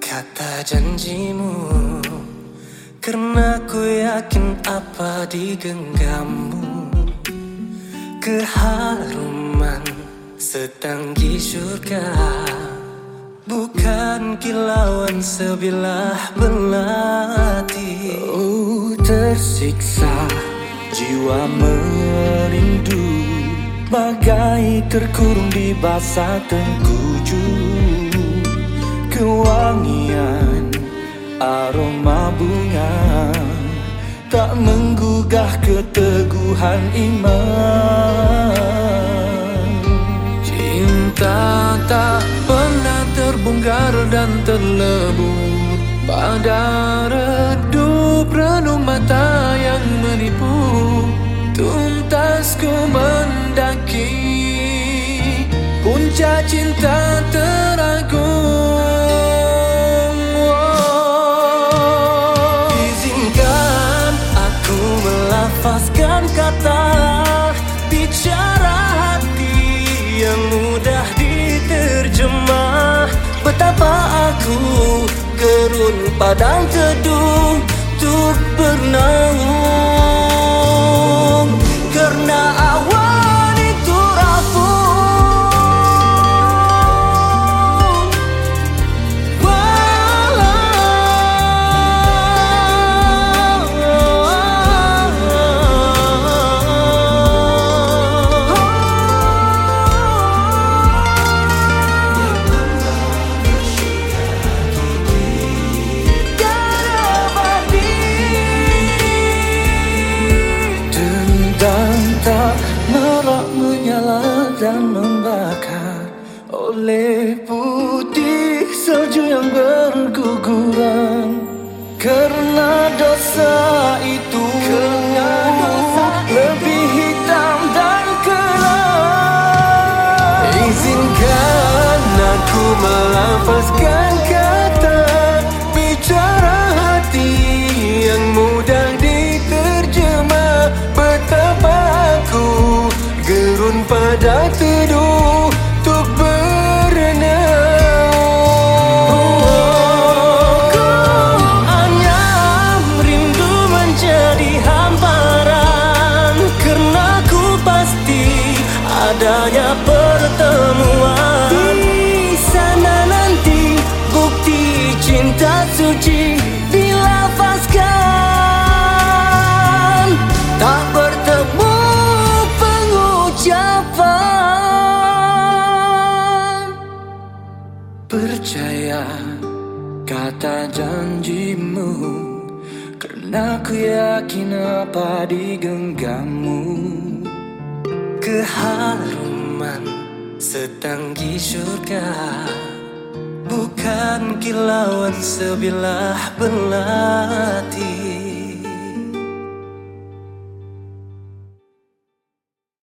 kata janjimu. Karena ku yakin apa di genggammu. Keharuman setanggi surga. Bukan kilauan sebilah belati Oh tersiksa jiwa merindu Bagai terkurung di basah tengkuju Kewangian aroma bunga Tak menggugah keteguhan iman. Cinta tak pernah terbongkar dan terlebur Pada redup renung mata yang menipu. Tuntas ku mendaki Puncak cinta Betapa aku gerun padang teduh Untuk bernaung Oleh putih salju yang berguguran. Karena dosa itu Karena dosa Lebih hitam dan kelam Izinkan aku melafazkan kata Bicara hati yang mudah diterjemah. Betapa aku gerun pada teduh Percaya kata janjimu. Karena ku yakin apa di genggammu. Keharuman setanggi surga Bukan kilauan sebilah belati